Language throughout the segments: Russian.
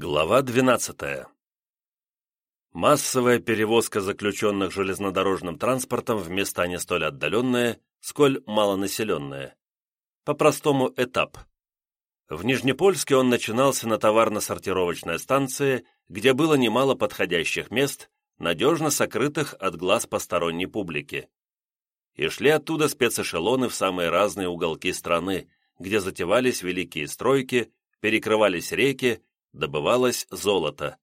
Глава 12. Массовая перевозка заключенных железнодорожным транспортом в места не столь отдаленные, сколь малонаселенные. По-простому этап. В Нижнепольске он начинался на товарно-сортировочной станции, где было немало подходящих мест, надежно сокрытых от глаз посторонней публики. И шли оттуда спецэшелоны в самые разные уголки страны, где затевались великие стройки, перекрывались реки, добывалось золото.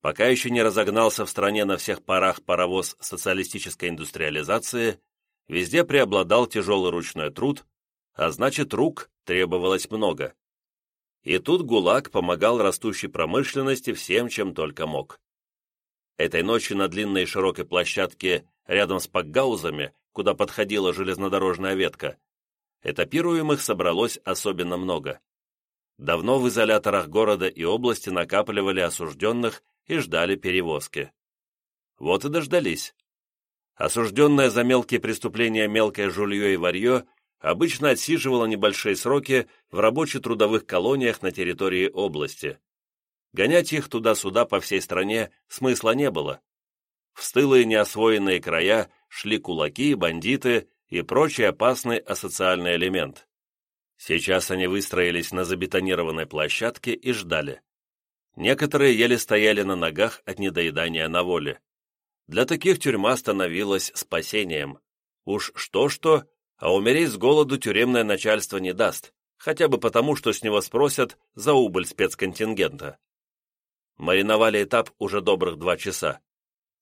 Пока еще не разогнался в стране на всех парах паровоз социалистической индустриализации, везде преобладал тяжелый ручной труд, а значит рук требовалось много. И тут ГУЛАГ помогал растущей промышленности всем, чем только мог. Этой ночью на длинной широкой площадке рядом с пакгаузами, куда подходила железнодорожная ветка, этапируемых собралось особенно много. Давно в изоляторах города и области накапливали осужденных и ждали перевозки. Вот и дождались. Осужденная за мелкие преступления мелкое жулье и варье обычно отсиживала небольшие сроки в рабоче-трудовых колониях на территории области. Гонять их туда-сюда по всей стране смысла не было. В стылые неосвоенные края шли кулаки, бандиты и прочий опасный асоциальный элемент. Сейчас они выстроились на забетонированной площадке и ждали. Некоторые еле стояли на ногах от недоедания на воле. Для таких тюрьма становилась спасением. Уж что-что, а умереть с голоду тюремное начальство не даст, хотя бы потому, что с него спросят за убыль спецконтингента. Мариновали этап уже добрых два часа.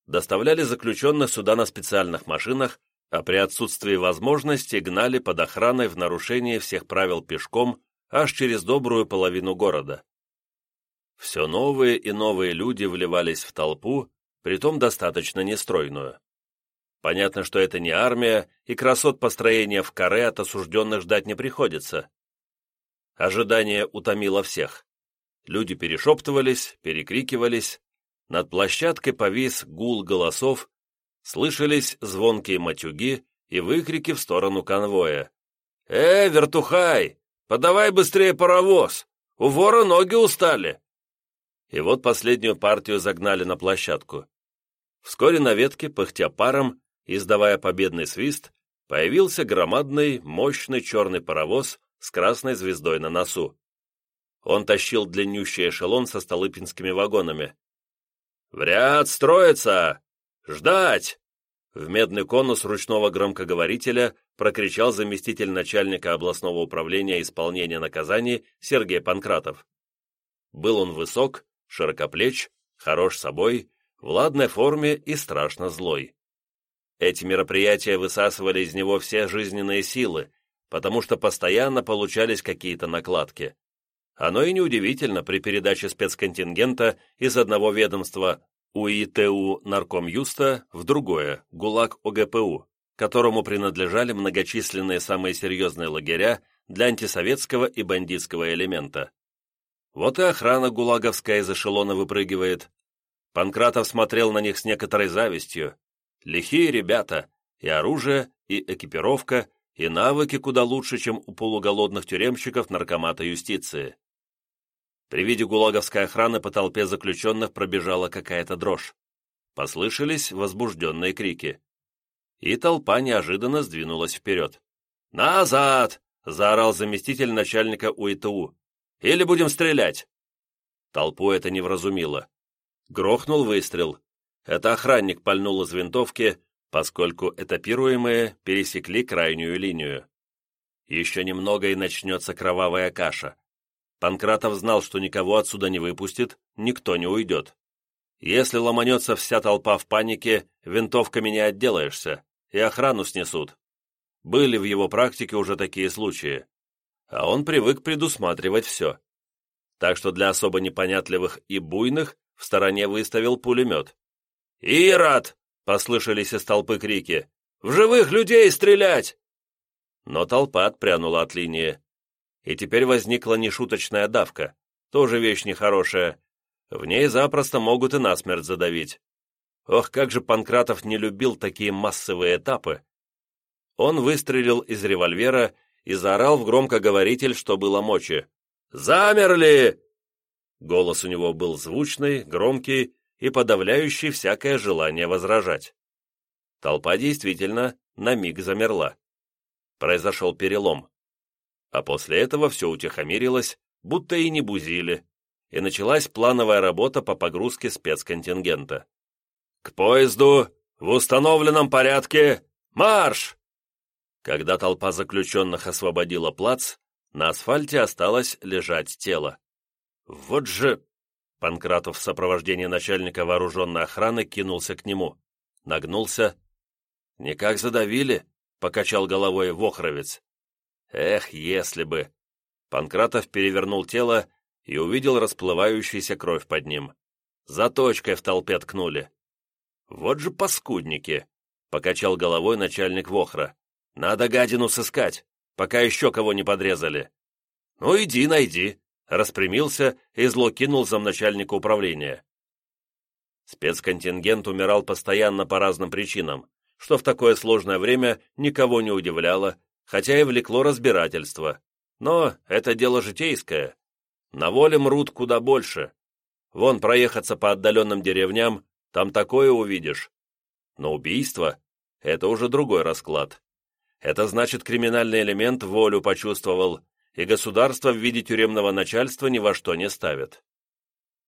Доставляли заключенных сюда на специальных машинах, а при отсутствии возможности гнали под охраной в нарушение всех правил пешком аж через добрую половину города. Все новые и новые люди вливались в толпу, притом достаточно нестройную. Понятно, что это не армия, и красот построения в каре от осужденных ждать не приходится. Ожидание утомило всех. Люди перешептывались, перекрикивались. Над площадкой повис гул голосов, слышались звонкие матюги и выкрики в сторону конвоя. «Э, вертухай, подавай быстрее паровоз! У вора ноги устали!» И вот последнюю партию загнали на площадку. Вскоре на ветке, пыхтя паром, издавая победный свист, появился громадный, мощный черный паровоз с красной звездой на носу. Он тащил длиннющий эшелон со столыпинскими вагонами. «В ряд строится! «Ждать!» В медный конус ручного громкоговорителя прокричал заместитель начальника областного управления исполнения наказаний Сергей Панкратов. Был он высок, широкоплеч, хорош собой, в ладной форме и страшно злой. Эти мероприятия высасывали из него все жизненные силы, потому что постоянно получались какие-то накладки. Оно и неудивительно при передаче спецконтингента из одного ведомства УИТУ Нарком Юста в другое, ГУЛАГ ОГПУ, которому принадлежали многочисленные самые серьезные лагеря для антисоветского и бандитского элемента. Вот и охрана гулаговская из эшелона выпрыгивает. Панкратов смотрел на них с некоторой завистью. Лихие ребята, и оружие, и экипировка, и навыки куда лучше, чем у полуголодных тюремщиков наркомата юстиции. При виде гулаговской охраны по толпе заключенных пробежала какая-то дрожь. Послышались возбужденные крики. И толпа неожиданно сдвинулась вперед. «Назад!» — заорал заместитель начальника УИТУ. «Или будем стрелять!» Толпу это не вразумило. Грохнул выстрел. Это охранник пальнул из винтовки, поскольку этапируемые пересекли крайнюю линию. Еще немного и начнется кровавая каша. Панкратов знал, что никого отсюда не выпустит, никто не уйдет. Если ломанется вся толпа в панике, винтовками не отделаешься, и охрану снесут. Были в его практике уже такие случаи. А он привык предусматривать все. Так что для особо непонятливых и буйных в стороне выставил пулемет. «Ирод!» — послышались из толпы крики. «В живых людей стрелять!» Но толпа отпрянула от линии. И теперь возникла нешуточная давка, тоже вещь нехорошая. В ней запросто могут и насмерть задавить. Ох, как же Панкратов не любил такие массовые этапы. Он выстрелил из револьвера и заорал в громкоговоритель, что было мочи. «Замерли!» Голос у него был звучный, громкий и подавляющий всякое желание возражать. Толпа действительно на миг замерла. Произошел перелом. А после этого все утихомирилось, будто и не бузили, и началась плановая работа по погрузке спецконтингента. «К поезду! В установленном порядке! Марш!» Когда толпа заключенных освободила плац, на асфальте осталось лежать тело. «Вот же...» Панкратов в сопровождении начальника вооруженной охраны кинулся к нему. Нагнулся. «Никак задавили?» — покачал головой Вохровец. «Эх, если бы...» Панкратов перевернул тело и увидел расплывающуюся кровь под ним. Заточкой в толпе ткнули. «Вот же паскудники!» — покачал головой начальник Вохра. «Надо гадину сыскать, пока еще кого не подрезали». «Ну, иди, найди», — распрямился и зло кинул замначальника управления. Спецконтингент умирал постоянно по разным причинам, что в такое сложное время никого не удивляло, хотя и влекло разбирательство. Но это дело житейское. На воле мрут куда больше. Вон проехаться по отдаленным деревням, там такое увидишь. Но убийство — это уже другой расклад. Это значит, криминальный элемент волю почувствовал, и государство в виде тюремного начальства ни во что не ставит.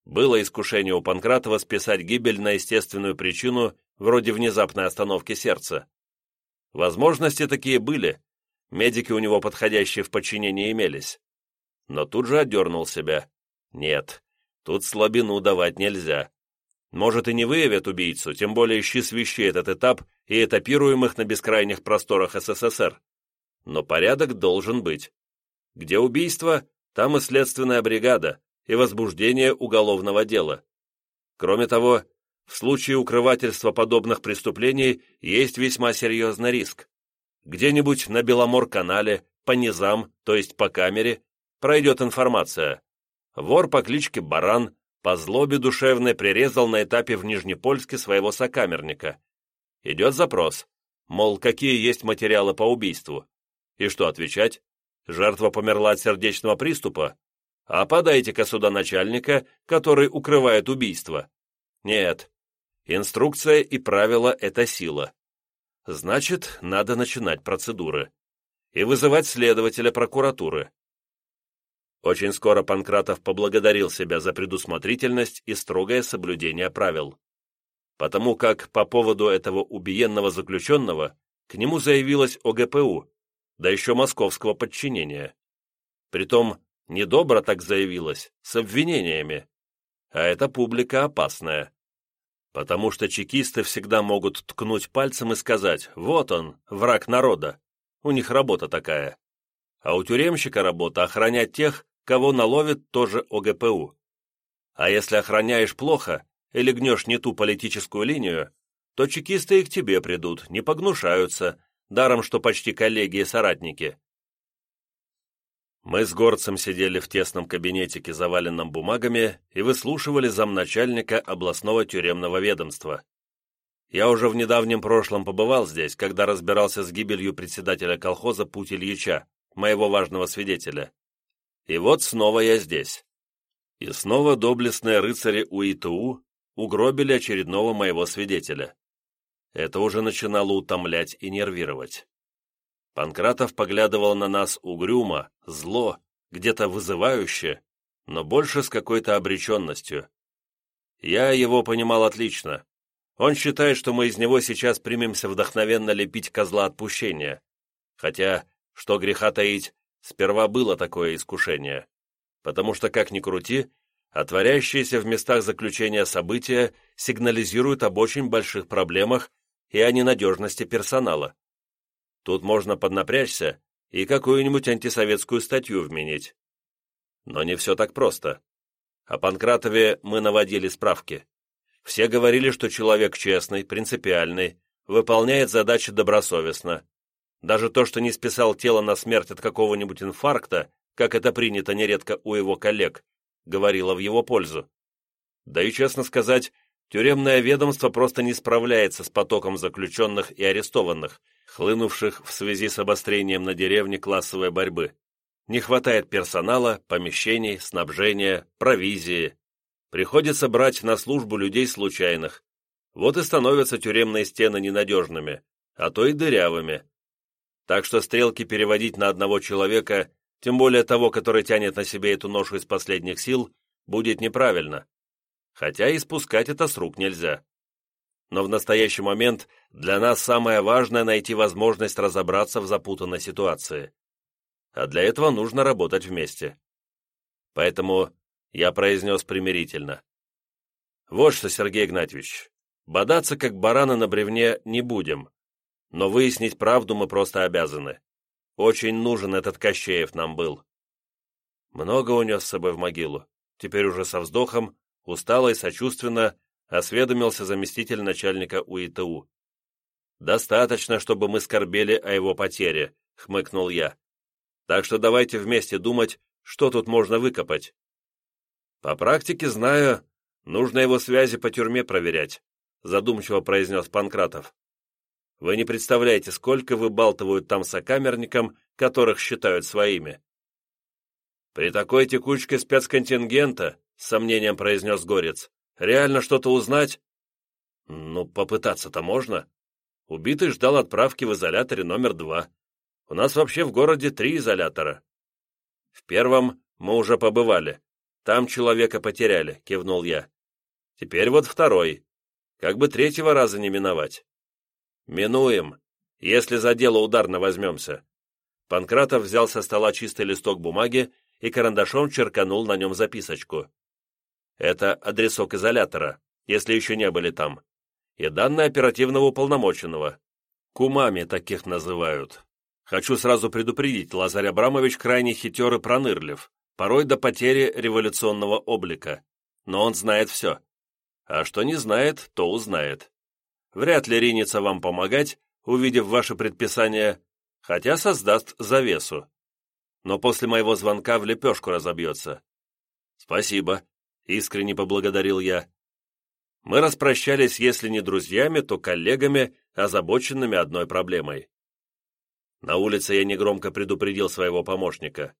Было искушение у Панкратова списать гибель на естественную причину, вроде внезапной остановки сердца. Возможности такие были, медики у него подходящие в подчинении имелись. Но тут же отдернул себя. Нет, тут слабину давать нельзя. Может и не выявят убийцу, тем более ищи свищи этот этап и этапируемых на бескрайних просторах СССР. Но порядок должен быть. Где убийство, там и следственная бригада, и возбуждение уголовного дела. Кроме того, в случае укрывательства подобных преступлений есть весьма серьезный риск. Где-нибудь на Беломор-канале, по низам, то есть по камере, пройдет информация. Вор по кличке Баран по злобе душевной прирезал на этапе в Нижнепольске своего сокамерника. Идет запрос, мол, какие есть материалы по убийству. И что отвечать? Жертва померла от сердечного приступа? А подайте-ка сюда начальника, который укрывает убийство. Нет, инструкция и правила — это сила. Значит, надо начинать процедуры. И вызывать следователя прокуратуры. Очень скоро Панкратов поблагодарил себя за предусмотрительность и строгое соблюдение правил. Потому как по поводу этого убиенного заключенного к нему заявилась ОГПУ, да еще московского подчинения. Притом, недобро так заявилась, с обвинениями. А эта публика опасная потому что чекисты всегда могут ткнуть пальцем и сказать «Вот он, враг народа». У них работа такая. А у тюремщика работа охранять тех, кого наловит тоже ОГПУ. А если охраняешь плохо или гнешь не ту политическую линию, то чекисты и к тебе придут, не погнушаются, даром что почти коллеги и соратники. Мы с горцем сидели в тесном кабинетике, заваленном бумагами, и выслушивали замначальника областного тюремного ведомства. Я уже в недавнем прошлом побывал здесь, когда разбирался с гибелью председателя колхоза Путь Ильича, моего важного свидетеля. И вот снова я здесь. И снова доблестные рыцари УИТУ угробили очередного моего свидетеля. Это уже начинало утомлять и нервировать. Панкратов поглядывал на нас угрюмо, зло, где-то вызывающе, но больше с какой-то обреченностью. Я его понимал отлично. Он считает, что мы из него сейчас примемся вдохновенно лепить козла отпущения. Хотя, что греха таить, сперва было такое искушение. Потому что, как ни крути, отворяющиеся в местах заключения события сигнализируют об очень больших проблемах и о ненадежности персонала. Тут можно поднапрячься и какую-нибудь антисоветскую статью вменить. Но не все так просто. О Панкратове мы наводили справки. Все говорили, что человек честный, принципиальный, выполняет задачи добросовестно. Даже то, что не списал тело на смерть от какого-нибудь инфаркта, как это принято нередко у его коллег, говорило в его пользу. Да и, честно сказать, тюремное ведомство просто не справляется с потоком заключенных и арестованных, хлынувших в связи с обострением на деревне классовой борьбы. Не хватает персонала, помещений, снабжения, провизии. Приходится брать на службу людей случайных. Вот и становятся тюремные стены ненадежными, а то и дырявыми. Так что стрелки переводить на одного человека, тем более того, который тянет на себе эту ношу из последних сил, будет неправильно. Хотя и спускать это с рук нельзя. Но в настоящий момент для нас самое важное найти возможность разобраться в запутанной ситуации. А для этого нужно работать вместе. Поэтому я произнес примирительно. Вот что, Сергей Игнатьевич, бодаться как бараны на бревне не будем, но выяснить правду мы просто обязаны. Очень нужен этот Кощеев нам был. Много унес с собой в могилу. Теперь уже со вздохом, устало и сочувственно осведомился заместитель начальника УИТУ. «Достаточно, чтобы мы скорбели о его потере», — хмыкнул я. «Так что давайте вместе думать, что тут можно выкопать». «По практике знаю, нужно его связи по тюрьме проверять», — задумчиво произнес Панкратов. Вы не представляете, сколько выбалтывают там сокамерникам, которых считают своими. При такой текучке спецконтингента, с сомнением произнес Горец, реально что-то узнать? Ну, попытаться-то можно. Убитый ждал отправки в изоляторе номер два. У нас вообще в городе три изолятора. В первом мы уже побывали. Там человека потеряли, кивнул я. Теперь вот второй. Как бы третьего раза не миновать. «Минуем, если за дело ударно возьмемся». Панкратов взял со стола чистый листок бумаги и карандашом черканул на нем записочку. «Это адресок изолятора, если еще не были там, и данные оперативного уполномоченного. Кумами таких называют. Хочу сразу предупредить, Лазарь Абрамович крайне хитер и пронырлив, порой до потери революционного облика. Но он знает все. А что не знает, то узнает вряд ли ринется вам помогать, увидев ваше предписание, хотя создаст завесу. Но после моего звонка в лепешку разобьется. «Спасибо», — искренне поблагодарил я. Мы распрощались, если не друзьями, то коллегами, озабоченными одной проблемой. На улице я негромко предупредил своего помощника.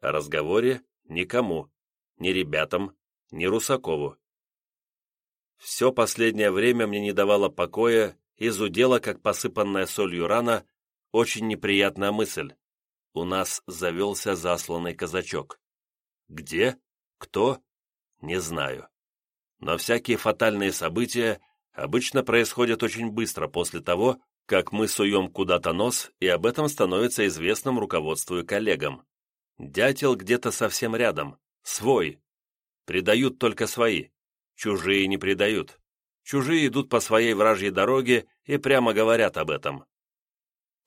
О разговоре никому, ни ребятам, ни Русакову. Все последнее время мне не давало покоя и зудела, как посыпанная солью рана, очень неприятная мысль. У нас завелся засланный казачок. Где? Кто? Не знаю. Но всякие фатальные события обычно происходят очень быстро после того, как мы суем куда-то нос, и об этом становится известным руководству и коллегам. Дятел где-то совсем рядом, свой. Предают только свои. Чужие не предают. Чужие идут по своей вражьей дороге и прямо говорят об этом.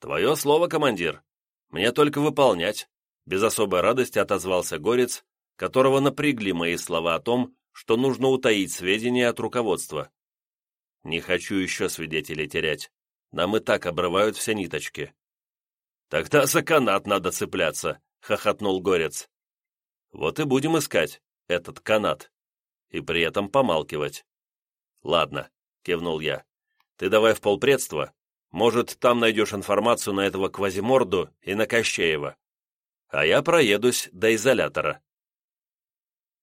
«Твое слово, командир. Мне только выполнять», — без особой радости отозвался Горец, которого напрягли мои слова о том, что нужно утаить сведения от руководства. «Не хочу еще свидетелей терять. Нам и так обрывают все ниточки». «Тогда за канат надо цепляться», — хохотнул Горец. «Вот и будем искать этот канат» и при этом помалкивать. «Ладно», — кивнул я, — «ты давай в полпредства, может, там найдешь информацию на этого Квазиморду и на Кощеева. А я проедусь до изолятора».